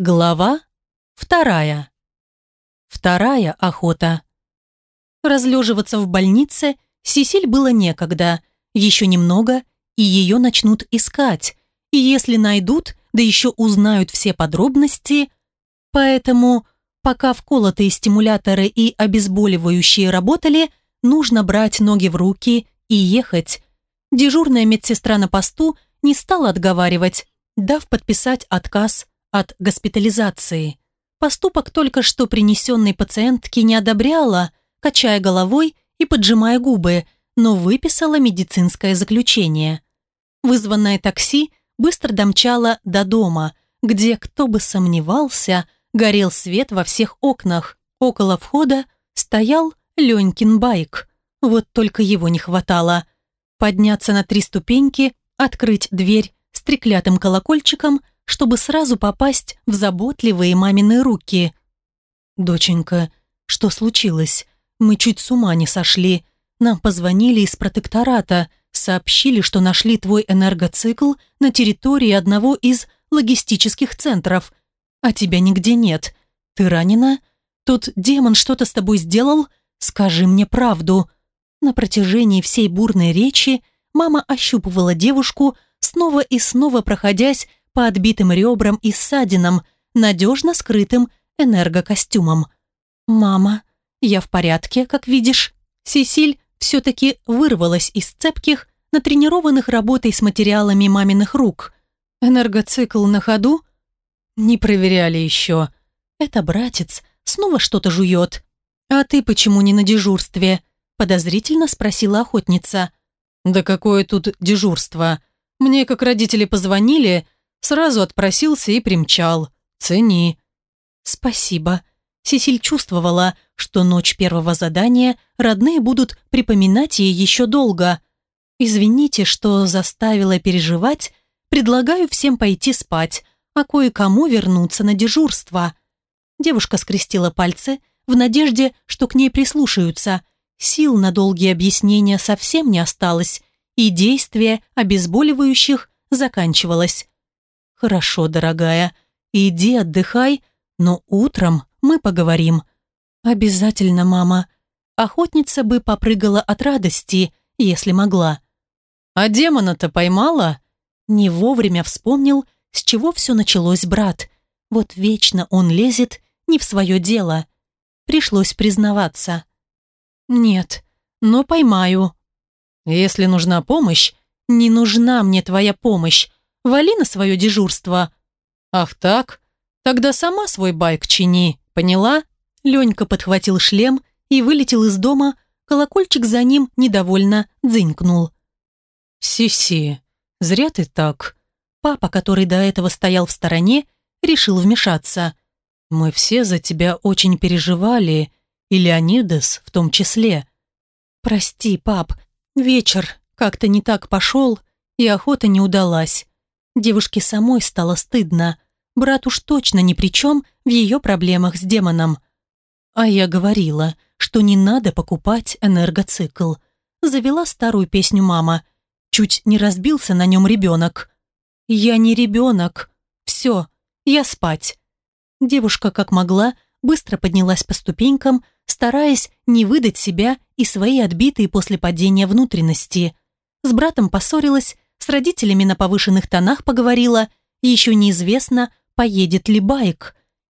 Глава вторая. Вторая охота. Разлеживаться в больнице Сесиль было некогда. Еще немного, и ее начнут искать. И если найдут, да еще узнают все подробности. Поэтому, пока вколотые стимуляторы и обезболивающие работали, нужно брать ноги в руки и ехать. Дежурная медсестра на посту не стала отговаривать, дав подписать отказ от госпитализации. Поступок только что принесенной пациентки не одобряла, качая головой и поджимая губы, но выписала медицинское заключение. Вызванное такси быстро домчало до дома, где, кто бы сомневался, горел свет во всех окнах. Около входа стоял Ленькин байк. Вот только его не хватало. Подняться на три ступеньки, открыть дверь с треклятым колокольчиком – чтобы сразу попасть в заботливые мамины руки. «Доченька, что случилось? Мы чуть с ума не сошли. Нам позвонили из протектората, сообщили, что нашли твой энергоцикл на территории одного из логистических центров, а тебя нигде нет. Ты ранена? Тут демон что-то с тобой сделал? Скажи мне правду». На протяжении всей бурной речи мама ощупывала девушку, снова и снова проходясь по отбитым ребрам и ссадинам, надежно скрытым энергокостюмом. «Мама, я в порядке, как видишь». Сесиль все-таки вырвалась из цепких, натренированных работой с материалами маминых рук. Энергоцикл на ходу? Не проверяли еще. Это братец снова что-то жует. «А ты почему не на дежурстве?» подозрительно спросила охотница. «Да какое тут дежурство? Мне, как родители позвонили, Сразу отпросился и примчал. Цени. Спасибо. Сесиль чувствовала, что ночь первого задания родные будут припоминать ей еще долго. Извините, что заставила переживать. Предлагаю всем пойти спать, а кое-кому вернуться на дежурство. Девушка скрестила пальцы в надежде, что к ней прислушаются. Сил на долгие объяснения совсем не осталось, и действие обезболивающих заканчивалось. «Хорошо, дорогая, иди отдыхай, но утром мы поговорим». «Обязательно, мама». Охотница бы попрыгала от радости, если могла. «А демона-то поймала?» Не вовремя вспомнил, с чего все началось брат. Вот вечно он лезет не в свое дело. Пришлось признаваться. «Нет, но поймаю». «Если нужна помощь, не нужна мне твоя помощь. Вали на свое дежурство». «Ах так? Тогда сама свой байк чини, поняла?» Ленька подхватил шлем и вылетел из дома, колокольчик за ним недовольно дзынькнул. «Си-си, зря ты так». Папа, который до этого стоял в стороне, решил вмешаться. «Мы все за тебя очень переживали, и Леонидес в том числе». «Прости, пап, вечер как-то не так пошел, и охота не удалась. Девушке самой стало стыдно. Брат уж точно ни при чем в ее проблемах с демоном. А я говорила, что не надо покупать энергоцикл. Завела старую песню мама. Чуть не разбился на нем ребенок. «Я не ребенок. Все, я спать». Девушка, как могла, быстро поднялась по ступенькам, стараясь не выдать себя и свои отбитые после падения внутренности. С братом поссорилась, с родителями на повышенных тонах поговорила, еще неизвестно, поедет ли байк.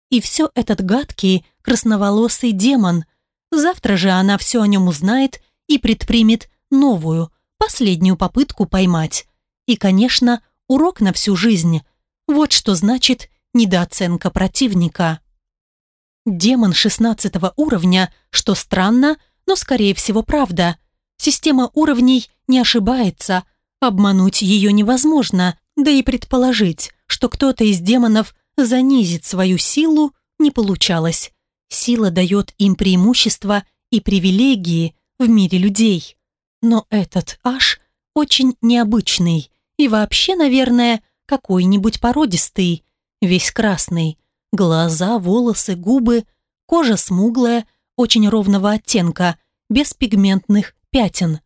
И все этот гадкий, красноволосый демон. Завтра же она все о нем узнает и предпримет новую, последнюю попытку поймать. И, конечно, урок на всю жизнь. Вот что значит недооценка противника. Демон 16 уровня, что странно, но скорее всего правда. Система уровней не ошибается – Обмануть ее невозможно, да и предположить, что кто-то из демонов занизит свою силу, не получалось. Сила дает им преимущества и привилегии в мире людей. Но этот аж очень необычный и вообще, наверное, какой-нибудь породистый, весь красный. Глаза, волосы, губы, кожа смуглая, очень ровного оттенка, без пигментных пятен.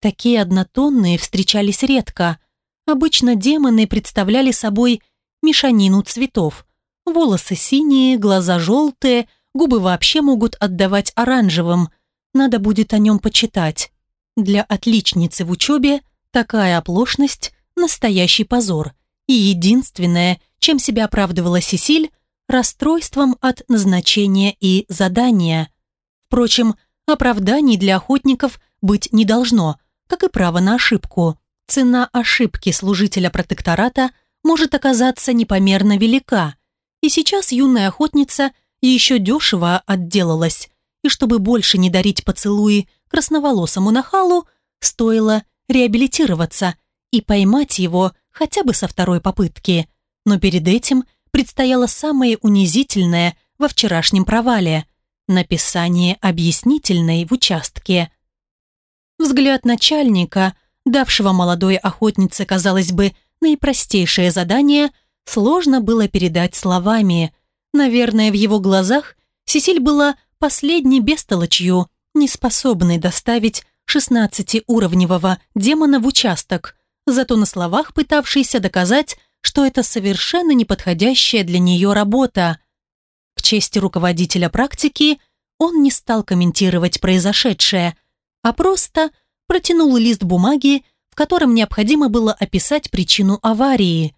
Такие однотонные встречались редко. Обычно демоны представляли собой мешанину цветов. Волосы синие, глаза желтые, губы вообще могут отдавать оранжевым. Надо будет о нем почитать. Для отличницы в учебе такая оплошность – настоящий позор. И единственное, чем себя оправдывала Сесиль, расстройством от назначения и задания. Впрочем, оправданий для охотников быть не должно, как и право на ошибку. Цена ошибки служителя протектората может оказаться непомерно велика, и сейчас юная охотница еще дешево отделалась, и чтобы больше не дарить поцелуи красноволосому нахалу, стоило реабилитироваться и поймать его хотя бы со второй попытки. Но перед этим предстояло самое унизительное во вчерашнем провале – написание объяснительной в участке. Взгляд начальника, давшего молодой охотнице, казалось бы, наипростейшее задание, сложно было передать словами. Наверное, в его глазах Сесиль была последней бестолочью, неспособной доставить 16-уровневого демона в участок, зато на словах пытавшийся доказать, что это совершенно неподходящая для нее работа. К чести руководителя практики, он не стал комментировать произошедшее, а просто протянул лист бумаги, в котором необходимо было описать причину аварии.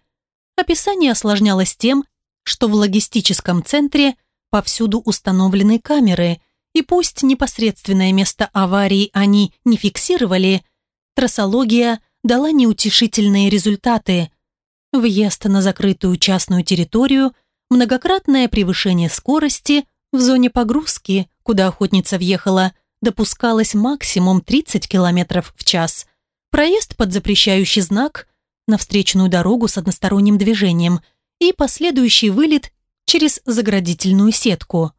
Описание осложнялось тем, что в логистическом центре повсюду установлены камеры, и пусть непосредственное место аварии они не фиксировали, трассология дала неутешительные результаты. Въезд на закрытую частную территорию, многократное превышение скорости в зоне погрузки, куда охотница въехала, допускалось максимум 30 км в час. Проезд под запрещающий знак на встречную дорогу с односторонним движением и последующий вылет через заградительную сетку.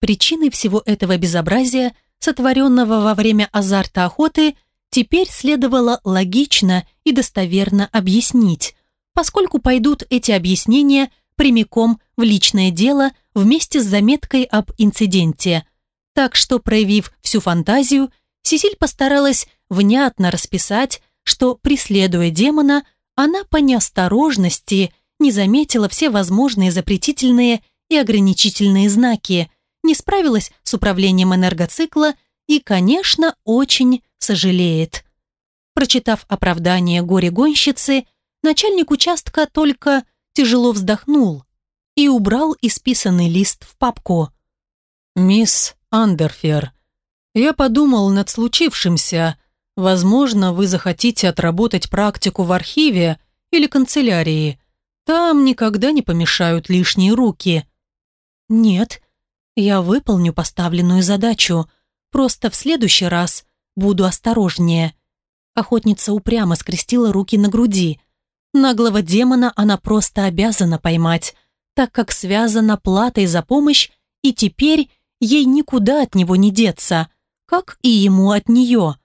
Причиной всего этого безобразия, сотворенного во время азарта охоты, теперь следовало логично и достоверно объяснить, поскольку пойдут эти объяснения прямиком в личное дело вместе с заметкой об инциденте. Так что, проявив всю фантазию, Сесиль постаралась внятно расписать, что, преследуя демона, она по неосторожности не заметила все возможные запретительные и ограничительные знаки, не справилась с управлением энергоцикла и, конечно, очень сожалеет. Прочитав оправдание горе-гонщицы, начальник участка только тяжело вздохнул и убрал исписанный лист в папку. «Мисс Андерфер, я подумал над случившимся. Возможно, вы захотите отработать практику в архиве или канцелярии. Там никогда не помешают лишние руки». «Нет, я выполню поставленную задачу. Просто в следующий раз буду осторожнее». Охотница упрямо скрестила руки на груди. Наглого демона она просто обязана поймать, так как связана платой за помощь, и теперь ей никуда от него не деться, как и ему от нее.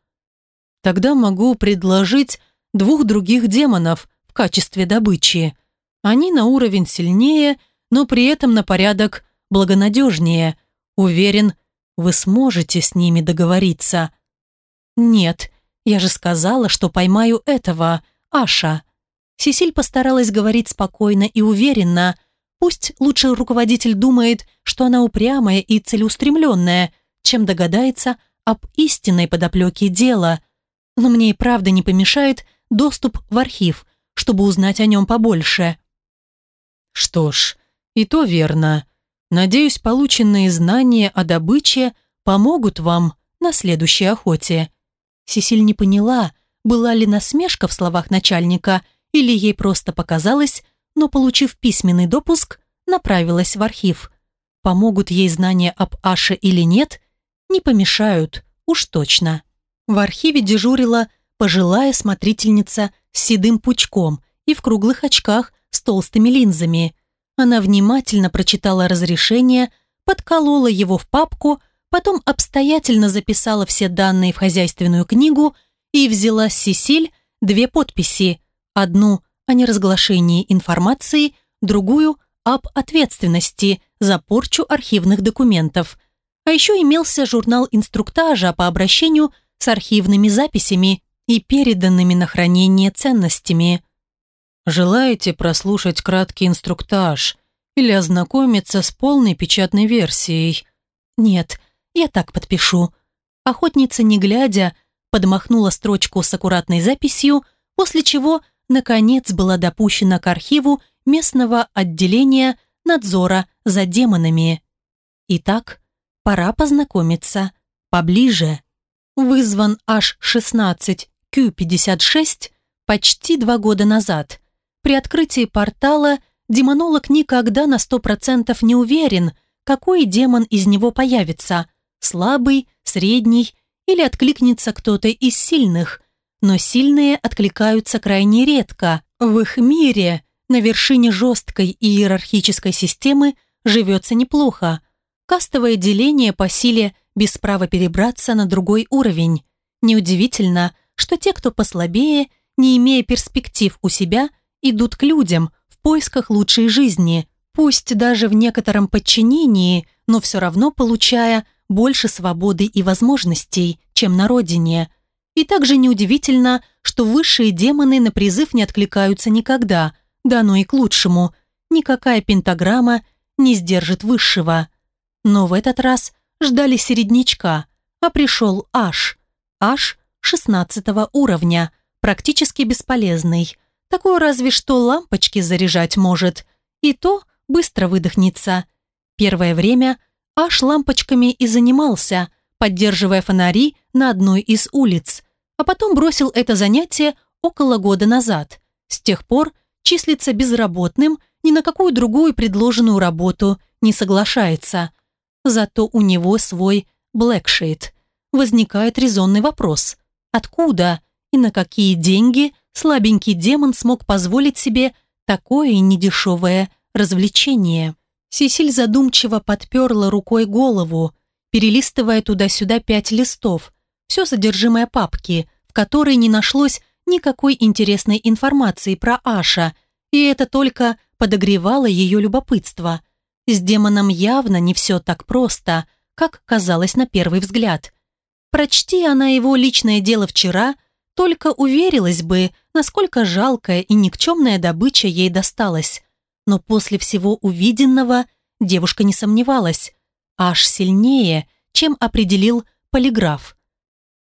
Тогда могу предложить двух других демонов в качестве добычи. Они на уровень сильнее, но при этом на порядок благонадежнее. Уверен, вы сможете с ними договориться. Нет, я же сказала, что поймаю этого, Аша. Сесиль постаралась говорить спокойно и уверенно. Пусть лучше руководитель думает, что она упрямая и целеустремленная, чем догадается об истинной подоплеке дела. Но мне и правда не помешает доступ в архив, чтобы узнать о нем побольше. Что ж, и то верно. Надеюсь, полученные знания о добыче помогут вам на следующей охоте. Сесиль не поняла, была ли насмешка в словах начальника, или ей просто показалось, но, получив письменный допуск, направилась в архив. Помогут ей знания об Аше или нет, не помешают, уж точно. В архиве дежурила пожилая смотрительница с седым пучком и в круглых очках с толстыми линзами. Она внимательно прочитала разрешение, подколола его в папку, потом обстоятельно записала все данные в хозяйственную книгу и взяла с Сесиль две подписи. Одну о неразглашении информации, другую об ответственности за порчу архивных документов. А еще имелся журнал инструктажа по обращению с архивными записями и переданными на хранение ценностями. Желаете прослушать краткий инструктаж или ознакомиться с полной печатной версией. Нет, я так подпишу. Охотница, не глядя, подмахнула строчку с аккуратной записью, после чего, наконец, была допущена к архиву местного отделения надзора за демонами. Итак, пора познакомиться поближе. Вызван аж 16 Q56 почти два года назад. При открытии портала демонолог никогда на 100% не уверен, какой демон из него появится – слабый, средний или откликнется кто-то из сильных. Но сильные откликаются крайне редко. В их мире на вершине жесткой иерархической системы живется неплохо. Кастовое деление по силе без права перебраться на другой уровень. Неудивительно, что те, кто послабее, не имея перспектив у себя, идут к людям в поисках лучшей жизни, пусть даже в некотором подчинении, но все равно получая больше свободы и возможностей, чем на родине. И также неудивительно, что высшие демоны на призыв не откликаются никогда, да ну и к лучшему. Никакая пентаграмма не сдержит высшего. Но в этот раз ждали середнячка, а пришел Аш. Аш 16 уровня, практически бесполезный. Такое разве что лампочки заряжать может. И то быстро выдохнется. Первое время Аш лампочками и занимался, поддерживая фонари на одной из улиц, а потом бросил это занятие около года назад. С тех пор числится безработным, ни на какую другую предложенную работу не соглашается. Зато у него свой блэкшейд. Возникает резонный вопрос. Откуда и на какие деньги слабенький демон смог позволить себе такое недешевое развлечение? Сесиль задумчиво подперла рукой голову, перелистывая туда-сюда пять листов, все содержимое папки, в которой не нашлось никакой интересной информации про Аша, и это только подогревало ее любопытство. С демоном явно не все так просто, как казалось на первый взгляд. Прочти она его личное дело вчера, только уверилась бы, насколько жалкая и никчемная добыча ей досталась но после всего увиденного девушка не сомневалась, аж сильнее, чем определил полиграф.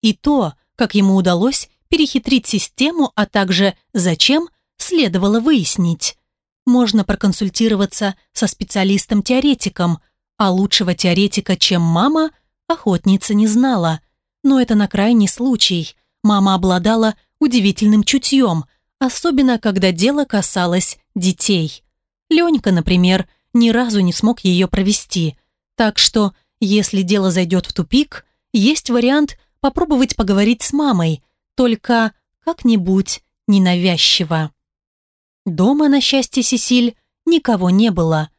И то, как ему удалось перехитрить систему, а также зачем, следовало выяснить. Можно проконсультироваться со специалистом-теоретиком, а лучшего теоретика, чем мама, охотница не знала. Но это на крайний случай. Мама обладала удивительным чутьем, особенно когда дело касалось детей. Ленька, например, ни разу не смог ее провести. Так что, если дело зайдет в тупик, есть вариант попробовать поговорить с мамой, только как-нибудь ненавязчиво. Дома, на счастье Сесиль, никого не было.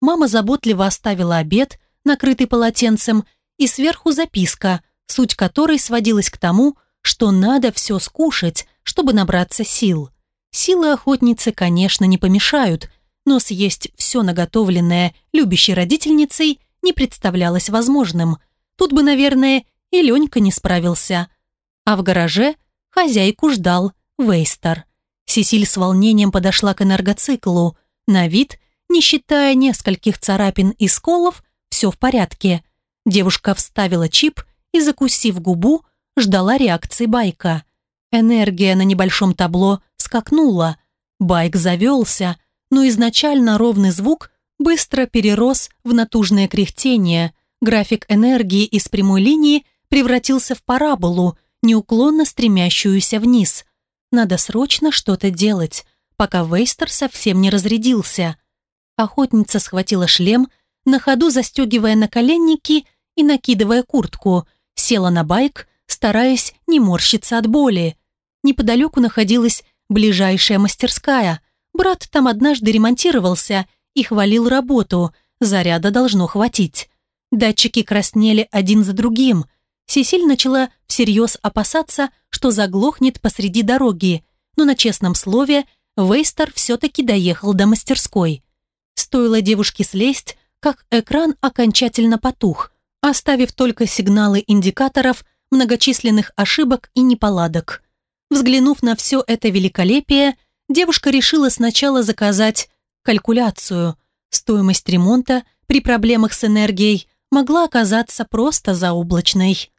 Мама заботливо оставила обед, накрытый полотенцем, и сверху записка, суть которой сводилась к тому, что надо все скушать, чтобы набраться сил. Силы охотницы, конечно, не помешают, но съесть все наготовленное любящей родительницей не представлялось возможным. Тут бы, наверное, и Ленька не справился. А в гараже хозяйку ждал Вейстер. Сесиль с волнением подошла к энергоциклу. На вид, не считая нескольких царапин и сколов, все в порядке. Девушка вставила чип и, закусив губу, ждала реакции байка. Энергия на небольшом табло скакнула. Байк завелся, но изначально ровный звук быстро перерос в натужное кряхтение. График энергии из прямой линии превратился в параболу, неуклонно стремящуюся вниз. Надо срочно что-то делать, пока Вейстер совсем не разрядился. Охотница схватила шлем, на ходу застегивая наколенники и накидывая куртку, села на байк, стараясь не морщиться от боли. Неподалеку находилась ближайшая мастерская, Брат там однажды ремонтировался и хвалил работу, заряда должно хватить. Датчики краснели один за другим. Сесиль начала всерьез опасаться, что заглохнет посреди дороги, но на честном слове Вейстер все-таки доехал до мастерской. Стоило девушке слезть, как экран окончательно потух, оставив только сигналы индикаторов многочисленных ошибок и неполадок. Взглянув на все это великолепие, девушка решила сначала заказать калькуляцию. стоимость ремонта при проблемах с энергией могла оказаться просто заоблачной.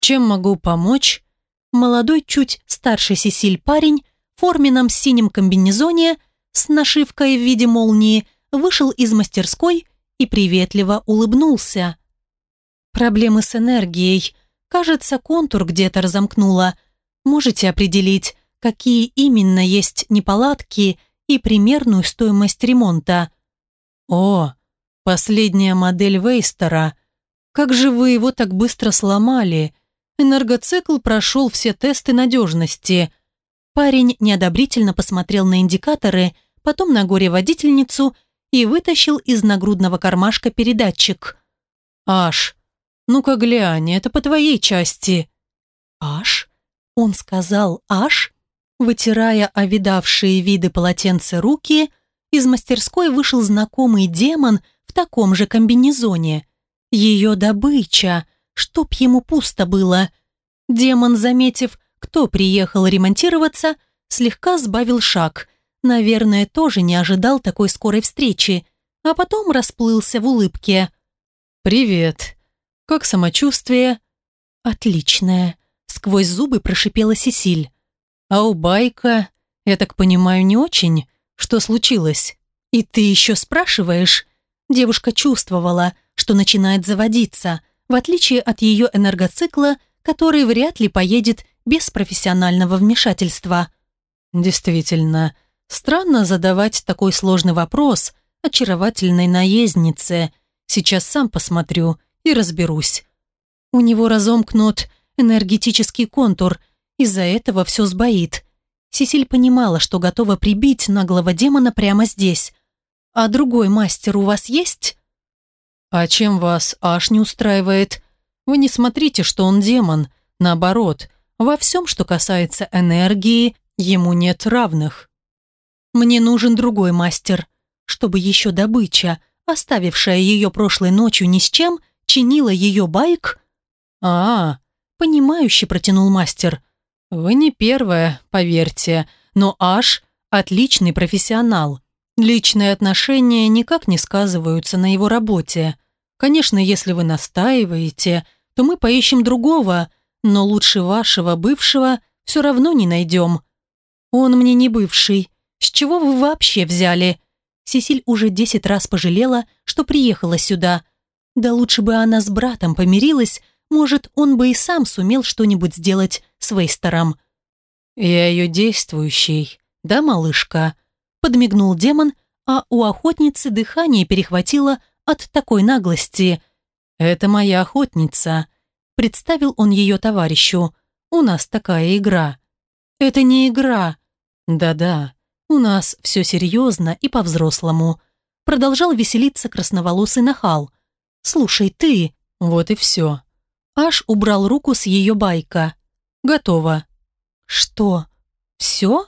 «Чем могу помочь?» Молодой, чуть старший Сесиль парень в форменном синем комбинезоне с нашивкой в виде молнии вышел из мастерской и приветливо улыбнулся. «Проблемы с энергией. Кажется, контур где-то разомкнуло. Можете определить, какие именно есть неполадки и примерную стоимость ремонта?» «О, последняя модель Вейстера. Как же вы его так быстро сломали? Энергоцикл прошел все тесты надежности». Парень неодобрительно посмотрел на индикаторы, потом на горе-водительницу и вытащил из нагрудного кармашка передатчик. «Аш, ну-ка глянь, это по твоей части». «Аш?» Он сказал «Аш?» Вытирая овидавшие виды полотенца руки, из мастерской вышел знакомый демон в таком же комбинезоне. Ее добыча, чтоб ему пусто было. Демон, заметив, кто приехал ремонтироваться, слегка сбавил шаг. Наверное, тоже не ожидал такой скорой встречи, а потом расплылся в улыбке. «Привет. Как самочувствие?» «Отличное», — сквозь зубы прошипела Сесиль. «А у Байка, я так понимаю, не очень?» Что случилось? И ты еще спрашиваешь? Девушка чувствовала, что начинает заводиться, в отличие от ее энергоцикла, который вряд ли поедет без профессионального вмешательства. Действительно, странно задавать такой сложный вопрос очаровательной наезднице. Сейчас сам посмотрю и разберусь. У него разомкнут энергетический контур, из-за этого все сбоит. Сесиль понимала, что готова прибить наглого демона прямо здесь. «А другой мастер у вас есть?» «А чем вас аж не устраивает? Вы не смотрите, что он демон. Наоборот, во всем, что касается энергии, ему нет равных». «Мне нужен другой мастер, чтобы еще добыча, оставившая ее прошлой ночью ни с чем, чинила ее байк?» «А, — понимающе протянул мастер. «Вы не первая, поверьте, но Аш – отличный профессионал. Личные отношения никак не сказываются на его работе. Конечно, если вы настаиваете, то мы поищем другого, но лучше вашего бывшего все равно не найдем». «Он мне не бывший. С чего вы вообще взяли?» Сесиль уже десять раз пожалела, что приехала сюда. Да лучше бы она с братом помирилась, может, он бы и сам сумел что-нибудь сделать с Вейстером. «Я ее действующий, да, малышка?» Подмигнул демон, а у охотницы дыхание перехватило от такой наглости. «Это моя охотница», — представил он ее товарищу. «У нас такая игра». «Это не игра». «Да-да, у нас все серьезно и по-взрослому», — продолжал веселиться красноволосый нахал. «Слушай, ты...» «Вот и все». Аш убрал руку с ее байка. Готово». «Что? Все?»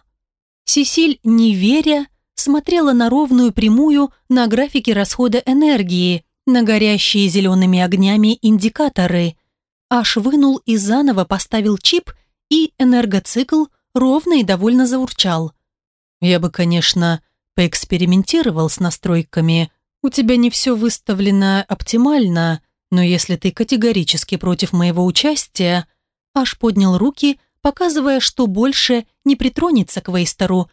Сесиль, не веря, смотрела на ровную прямую на графике расхода энергии, на горящие зелеными огнями индикаторы. Аш вынул и заново поставил чип, и энергоцикл ровно и довольно заурчал. «Я бы, конечно, поэкспериментировал с настройками. У тебя не все выставлено оптимально, но если ты категорически против моего участия, Аж поднял руки, показывая, что больше не притронется к Вейстеру.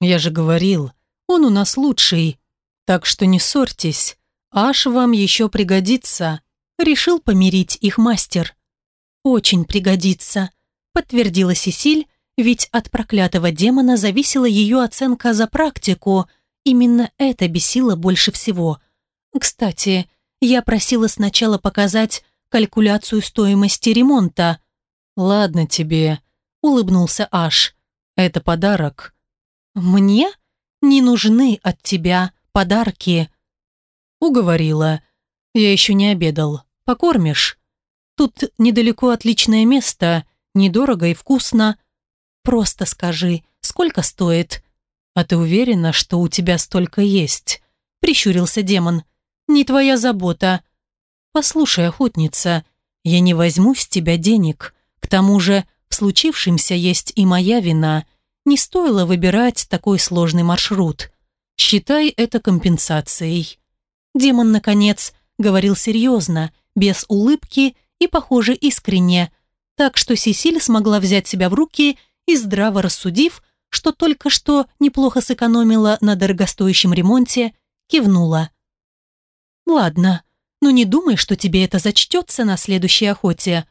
«Я же говорил, он у нас лучший. Так что не ссорьтесь. Аж вам еще пригодится». Решил помирить их мастер. «Очень пригодится», — подтвердила Сесиль, ведь от проклятого демона зависела ее оценка за практику. Именно это бесило больше всего. Кстати, я просила сначала показать калькуляцию стоимости ремонта. «Ладно тебе», — улыбнулся Аш. «Это подарок». «Мне? Не нужны от тебя подарки». Уговорила. «Я еще не обедал. Покормишь? Тут недалеко отличное место, недорого и вкусно. Просто скажи, сколько стоит?» «А ты уверена, что у тебя столько есть?» — прищурился демон. «Не твоя забота». «Послушай, охотница, я не возьму с тебя денег. К тому же в случившемся есть и моя вина. Не стоило выбирать такой сложный маршрут. Считай это компенсацией. Демон, наконец, говорил серьезно, без улыбки и, похоже, искренне, так что Сесиль смогла взять себя в руки и, здраво рассудив, что только что неплохо сэкономила на дорогостоящем ремонте, кивнула. «Ладно, но не думай, что тебе это зачтется на следующей охоте».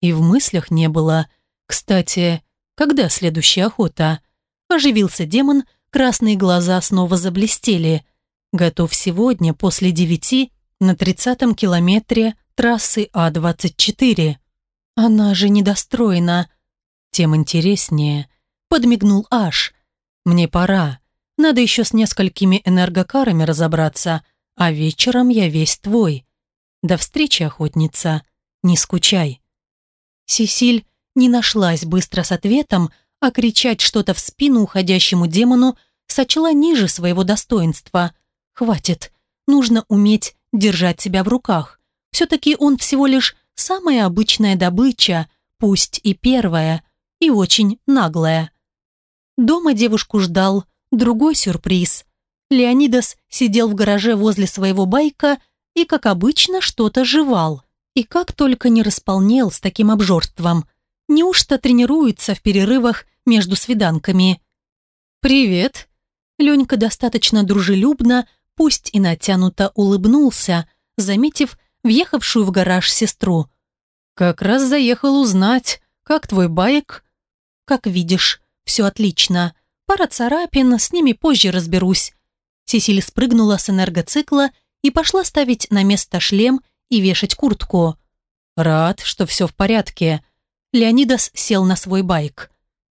И в мыслях не было. «Кстати, когда следующая охота?» Оживился демон, красные глаза снова заблестели. «Готов сегодня после девяти на тридцатом километре трассы А-24. Она же недостроена. Тем интереснее. Подмигнул Аш. Мне пора. Надо еще с несколькими энергокарами разобраться, а вечером я весь твой. До встречи, охотница. Не скучай. Сесиль не нашлась быстро с ответом, а кричать что-то в спину уходящему демону сочла ниже своего достоинства. Хватит. Нужно уметь держать себя в руках. Все-таки он всего лишь самая обычная добыча, пусть и первая, и очень наглая. Дома девушку ждал другой сюрприз. Леонидас сидел в гараже возле своего байка и, как обычно, что-то жевал. И как только не располнел с таким обжорством. Неужто тренируется в перерывах между свиданками? «Привет!» Ленька достаточно дружелюбно, пусть и натянуто улыбнулся, заметив въехавшую в гараж сестру. «Как раз заехал узнать, как твой байк?» «Как видишь, все отлично. Пара царапин, с ними позже разберусь». Сесиль спрыгнула с энергоцикла и пошла ставить на место шлем и вешать куртку. «Рад, что все в порядке». Леонидас сел на свой байк.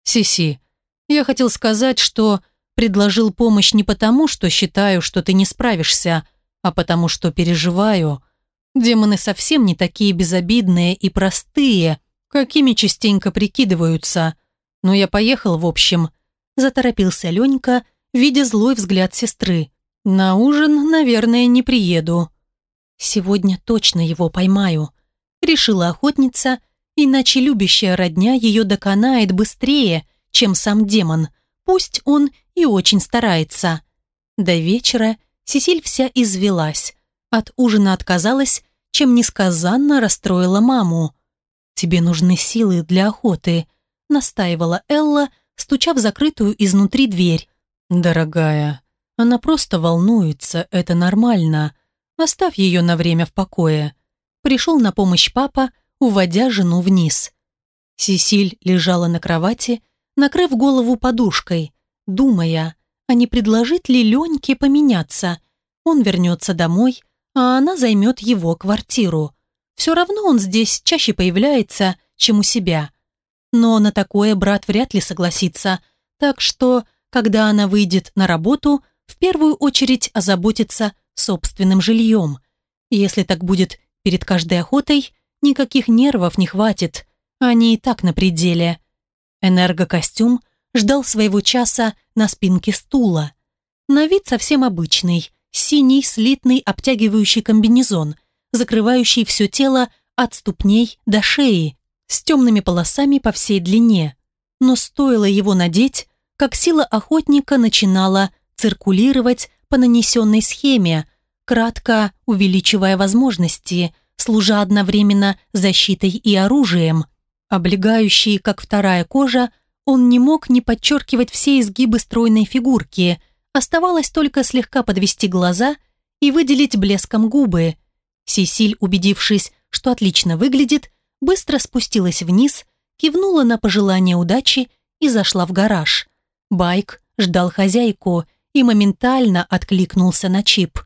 «Сиси, я хотел сказать, что предложил помощь не потому, что считаю, что ты не справишься, а потому что переживаю. Демоны совсем не такие безобидные и простые, какими частенько прикидываются. Но я поехал, в общем. Заторопился Ленька, видя злой взгляд сестры. На ужин, наверное, не приеду. Сегодня точно его поймаю. Решила охотница, иначе любящая родня ее доконает быстрее, чем сам демон. Пусть он и очень старается. До вечера Сесиль вся извелась. От ужина отказалась, чем несказанно расстроила маму. «Тебе нужны силы для охоты», — настаивала Элла, стуча в закрытую изнутри дверь. «Дорогая, она просто волнуется, это нормально. Оставь ее на время в покое». Пришел на помощь папа, уводя жену вниз. Сесиль лежала на кровати, накрыв голову подушкой, думая, а не предложить ли Леньке поменяться. Он вернется домой, а она займет его квартиру. Все равно он здесь чаще появляется, чем у себя. Но на такое брат вряд ли согласится, так что, когда она выйдет на работу, в первую очередь озаботится собственным жильем. Если так будет перед каждой охотой, никаких нервов не хватит, они и так на пределе. Энергокостюм ждал своего часа на спинке стула. На вид совсем обычный, синий слитный обтягивающий комбинезон, закрывающий все тело от ступней до шеи, с темными полосами по всей длине. Но стоило его надеть, как сила охотника начинала циркулировать по нанесенной схеме, кратко увеличивая возможности, служа одновременно защитой и оружием. Облегающий, как вторая кожа, он не мог не подчеркивать все изгибы стройной фигурки, оставалось только слегка подвести глаза и выделить блеском губы. Сесиль, убедившись, что отлично выглядит, быстро спустилась вниз, кивнула на пожелание удачи и зашла в гараж. Байк ждал хозяйку и моментально откликнулся на чип.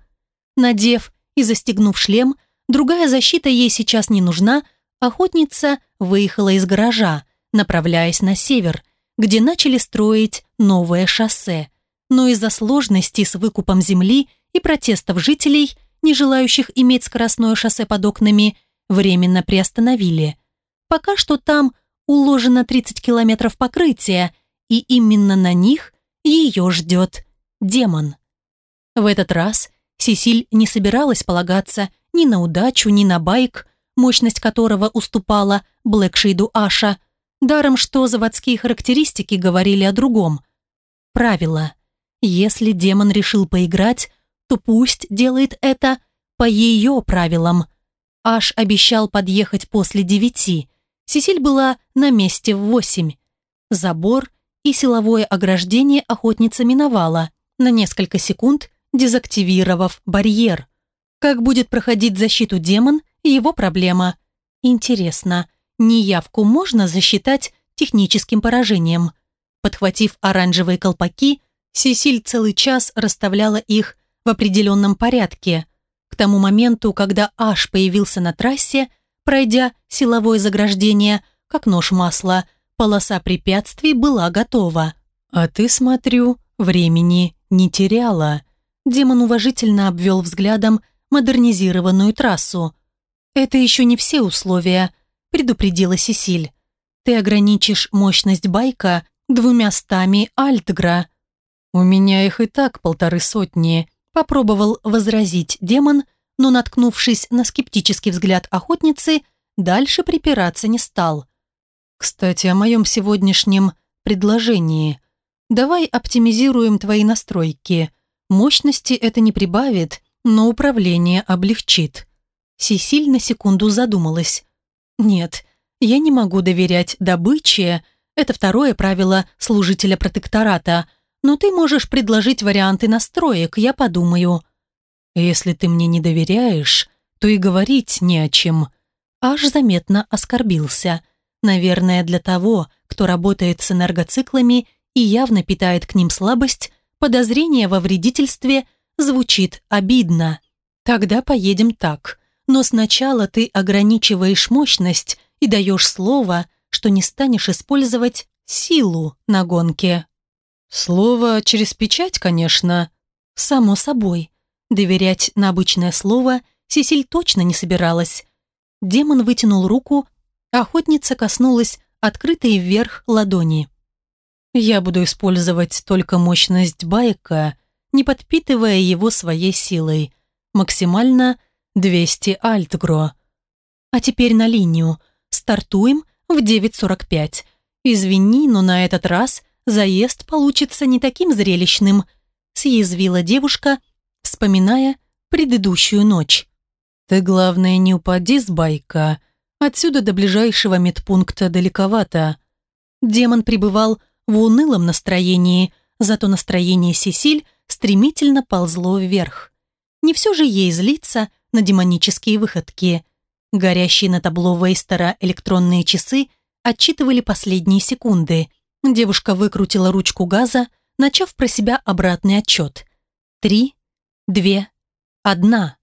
Надев и застегнув шлем, другая защита ей сейчас не нужна, охотница выехала из гаража, направляясь на север, где начали строить новое шоссе. Но из-за сложностей с выкупом земли и протестов жителей, не желающих иметь скоростное шоссе под окнами, временно приостановили. Пока что там уложено 30 километров покрытия, и именно на них ее ждет демон. В этот раз Сесиль не собиралась полагаться ни на удачу, ни на байк, мощность которого уступала Блэкшейду Аша – Даром, что заводские характеристики говорили о другом. Правило. Если демон решил поиграть, то пусть делает это по ее правилам. Аш обещал подъехать после девяти. Сесиль была на месте в восемь. Забор и силовое ограждение охотница миновала, на несколько секунд дезактивировав барьер. Как будет проходить защиту демон, его проблема. Интересно, неявку можно засчитать техническим поражением? Подхватив оранжевые колпаки, Сесиль целый час расставляла их в определенном порядке. К тому моменту, когда Аш появился на трассе, пройдя силовое заграждение, как нож масла, полоса препятствий была готова. «А ты, смотрю, времени не теряла». Демон уважительно обвел взглядом модернизированную трассу. «Это еще не все условия», – предупредила Сесиль. «Ты ограничишь мощность байка двумя стами альтгра». «У меня их и так полторы сотни», – попробовал возразить демон, но, наткнувшись на скептический взгляд охотницы, дальше припираться не стал. «Кстати, о моем сегодняшнем предложении. Давай оптимизируем твои настройки. Мощности это не прибавит, но управление облегчит». Сесиль на секунду задумалась. «Нет, я не могу доверять добыче. Это второе правило служителя протектората. Но ты можешь предложить варианты настроек, я подумаю». «Если ты мне не доверяешь, то и говорить не о чем». Аж заметно оскорбился. Наверное, для того, кто работает с энергоциклами и явно питает к ним слабость, подозрение во вредительстве звучит обидно. Тогда поедем так но сначала ты ограничиваешь мощность и даешь слово, что не станешь использовать силу на гонке. Слово через печать, конечно. Само собой. Доверять на обычное слово Сесиль точно не собиралась. Демон вытянул руку, охотница коснулась открытой вверх ладони. «Я буду использовать только мощность байка, не подпитывая его своей силой. Максимально – 200 альтгро. А теперь на линию. Стартуем в 9.45. Извини, но на этот раз заезд получится не таким зрелищным, съязвила девушка, вспоминая предыдущую ночь. Ты, главное, не упади с байка. Отсюда до ближайшего медпункта далековато. Демон пребывал в унылом настроении, зато настроение Сесиль стремительно ползло вверх. Не все же ей злиться, на демонические выходки. Горящие на табло Вейстера электронные часы отчитывали последние секунды. Девушка выкрутила ручку газа, начав про себя обратный отчет. Три, две, одна.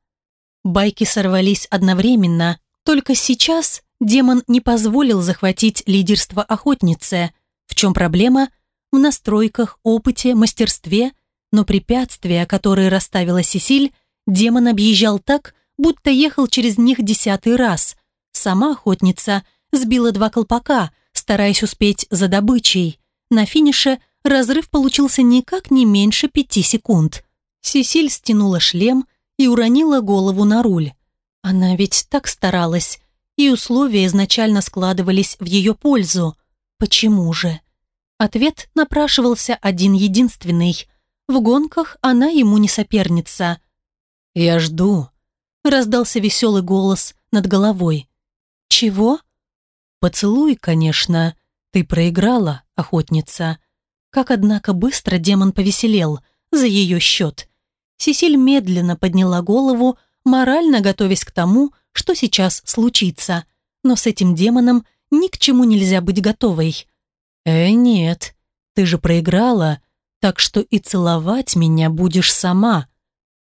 Байки сорвались одновременно, только сейчас демон не позволил захватить лидерство охотницы. В чем проблема? В настройках, опыте, мастерстве, но препятствия, которые расставила Сесиль, демон объезжал так, будто ехал через них десятый раз. Сама охотница сбила два колпака, стараясь успеть за добычей. На финише разрыв получился никак не меньше пяти секунд. Сесиль стянула шлем и уронила голову на руль. Она ведь так старалась, и условия изначально складывались в ее пользу. Почему же? Ответ напрашивался один-единственный. В гонках она ему не соперница. «Я жду», раздался веселый голос над головой. «Чего?» «Поцелуй, конечно. Ты проиграла, охотница». Как, однако, быстро демон повеселел за ее счет. Сесиль медленно подняла голову, морально готовясь к тому, что сейчас случится. Но с этим демоном ни к чему нельзя быть готовой. «Э, нет, ты же проиграла, так что и целовать меня будешь сама».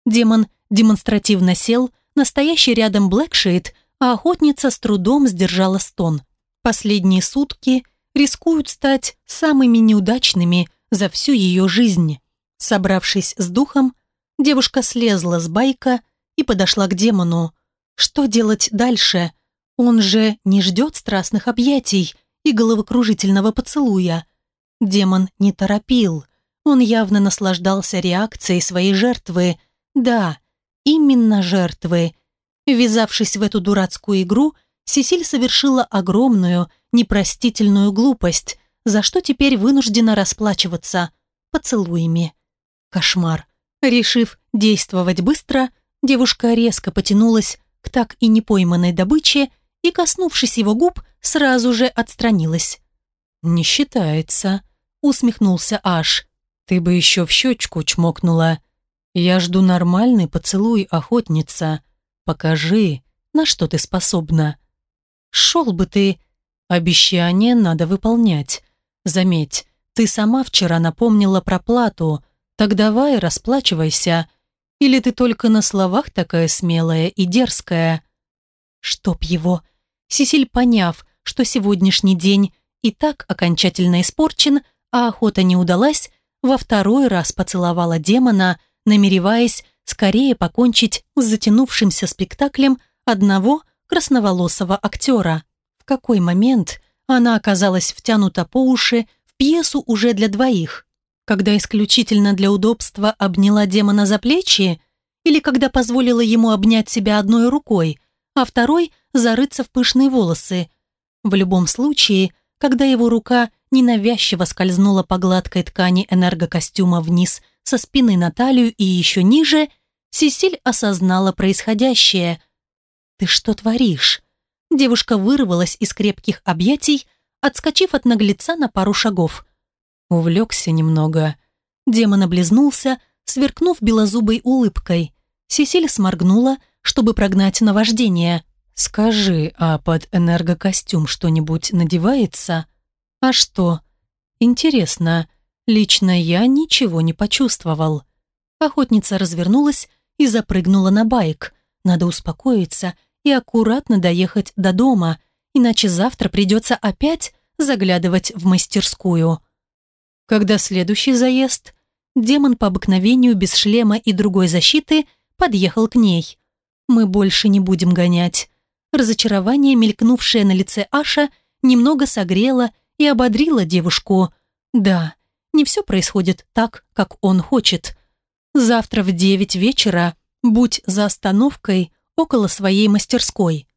Демон демонстративно сел, настоящий рядом Блэкшейд, а охотница с трудом сдержала стон. Последние сутки рискуют стать самыми неудачными за всю ее жизнь. Собравшись с духом, девушка слезла с байка и подошла к демону. Что делать дальше? Он же не ждет страстных объятий и головокружительного поцелуя. Демон не торопил. Он явно наслаждался реакцией своей жертвы. Да, именно жертвы. Ввязавшись в эту дурацкую игру, Сесиль совершила огромную, непростительную глупость, за что теперь вынуждена расплачиваться поцелуями. Кошмар. Решив действовать быстро, девушка резко потянулась к так и не пойманной добыче и, коснувшись его губ, сразу же отстранилась. «Не считается», — усмехнулся Аш. «Ты бы еще в щечку чмокнула. Я жду нормальный поцелуй, охотница. Покажи, на что ты способна». «Шел бы ты...» «Обещание надо выполнять. Заметь, ты сама вчера напомнила про плату, так давай расплачивайся. Или ты только на словах такая смелая и дерзкая?» «Чтоб его...» Сесиль, поняв, что сегодняшний день и так окончательно испорчен, а охота не удалась, во второй раз поцеловала демона, намереваясь скорее покончить с затянувшимся спектаклем одного красноволосого актера. В какой момент она оказалась втянута по уши в пьесу уже для двоих? Когда исключительно для удобства обняла демона за плечи или когда позволила ему обнять себя одной рукой, а второй зарыться в пышные волосы. В любом случае, когда его рука ненавязчиво скользнула по гладкой ткани энергокостюма вниз со спины на талию и еще ниже, Сесиль осознала происходящее. «Ты что творишь?» Девушка вырвалась из крепких объятий, отскочив от наглеца на пару шагов. Увлекся немного. Демон облизнулся, сверкнув белозубой улыбкой. Сесиль сморгнула, чтобы прогнать наваждение. «Скажи, а под энергокостюм что-нибудь надевается?» «А что?» «Интересно. Лично я ничего не почувствовал». Охотница развернулась и запрыгнула на байк. Надо успокоиться и аккуратно доехать до дома, иначе завтра придется опять заглядывать в мастерскую. Когда следующий заезд, демон по обыкновению без шлема и другой защиты подъехал к ней. «Мы больше не будем гонять. Разочарование, мелькнувшее на лице Аша, немного согрело и ободрило девушку. Да, не все происходит так, как он хочет. Завтра в девять вечера будь за остановкой около своей мастерской.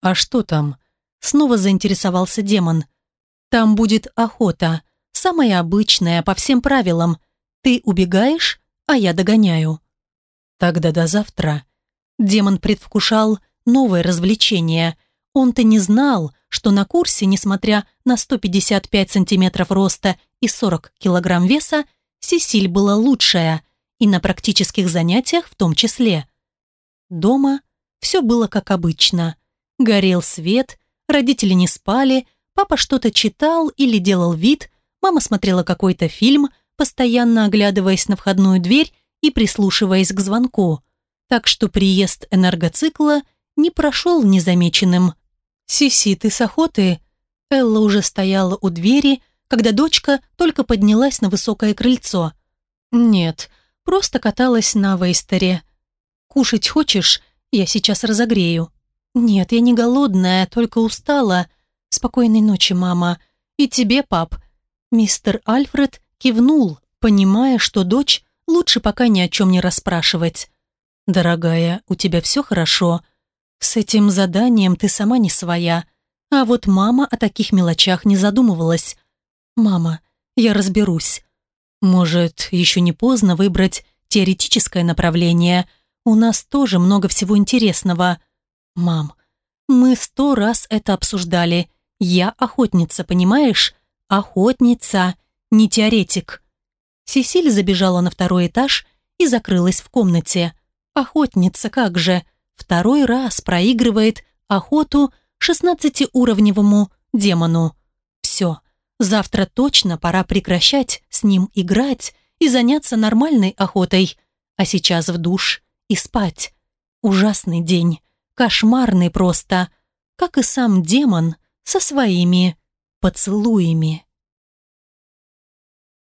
«А что там?» Снова заинтересовался демон. «Там будет охота, самая обычная, по всем правилам. Ты убегаешь, а я догоняю». «Тогда до завтра». Демон предвкушал новое развлечение. Он-то не знал, что на курсе, несмотря на 155 сантиметров роста и 40 килограмм веса, Сесиль была лучшая, и на практических занятиях в том числе. Дома все было как обычно. Горел свет, родители не спали, папа что-то читал или делал вид, мама смотрела какой-то фильм, постоянно оглядываясь на входную дверь и прислушиваясь к звонку. Так что приезд энергоцикла – не прошел незамеченным. «Сиси, ты с охоты?» Элла уже стояла у двери, когда дочка только поднялась на высокое крыльцо. «Нет, просто каталась на вейстере. Кушать хочешь? Я сейчас разогрею». «Нет, я не голодная, только устала. Спокойной ночи, мама. И тебе, пап». Мистер Альфред кивнул, понимая, что дочь лучше пока ни о чем не расспрашивать. «Дорогая, у тебя все хорошо?» С этим заданием ты сама не своя. А вот мама о таких мелочах не задумывалась. Мама, я разберусь. Может, еще не поздно выбрать теоретическое направление. У нас тоже много всего интересного. Мам, мы сто раз это обсуждали. Я охотница, понимаешь? Охотница, не теоретик. Сесиль забежала на второй этаж и закрылась в комнате. Охотница, как же второй раз проигрывает охоту 16-уровневому демону. Все, завтра точно пора прекращать с ним играть и заняться нормальной охотой. А сейчас в душ и спать. Ужасный день, кошмарный просто, как и сам демон со своими поцелуями.